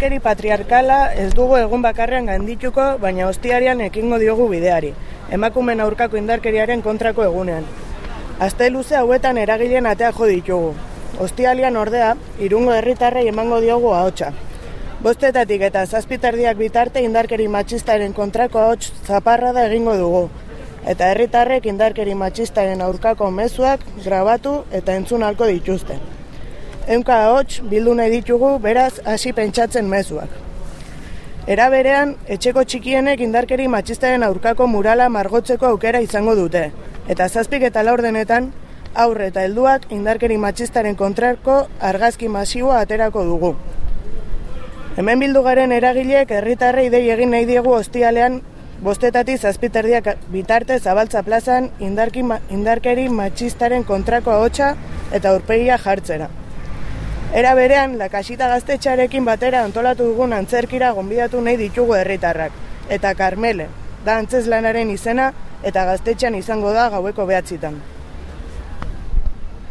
indarkeri patriarkala ez dugu egun bakarrean gandituko, baina hostiarian ekingo diogu bideari, emakumen aurkako indarkeriaren kontrako egunean. Aste luze hauetan eragileen atea jo ditugu. Ostialian ordea, irungo herritarrei emango diogu ahotsa. Bostetatik eta zazpitardiak bitarte indarkeri matxistaren kontrako ahots zaparra da egingo dugu. Eta herritarrek indarkeri matxistaren aurkako mezuak grabatu eta entzun halko dituzte. Eunka ahots bildu nahi ditugu beraz hasi pentsatzen mezuak. Era berean, etxeko txikienek indarkeri matxistaren aurkako murala margotzeko aukera izango dute. Eta zazpik eta laurdenetan, aurre eta helduak indarkeri matxistaren kontrarko argazki masiboa aterako dugu. Hemen bildu garen eragileek herritarrei dei egin nahi diegu ostialean bostetatik zazpiterdiak bitarte zabaltza plazan indarki, indarkeri matxistaren kontrako ahotsa eta urpegia jartzera. Era berean, lakasita gaztetxarekin batera antolatu dugun antzerkira gonbidatu nahi ditugu herritarrak. Eta Karmele, da antzeslanaren izena eta gaztetxean izango da gaueko behatzitan.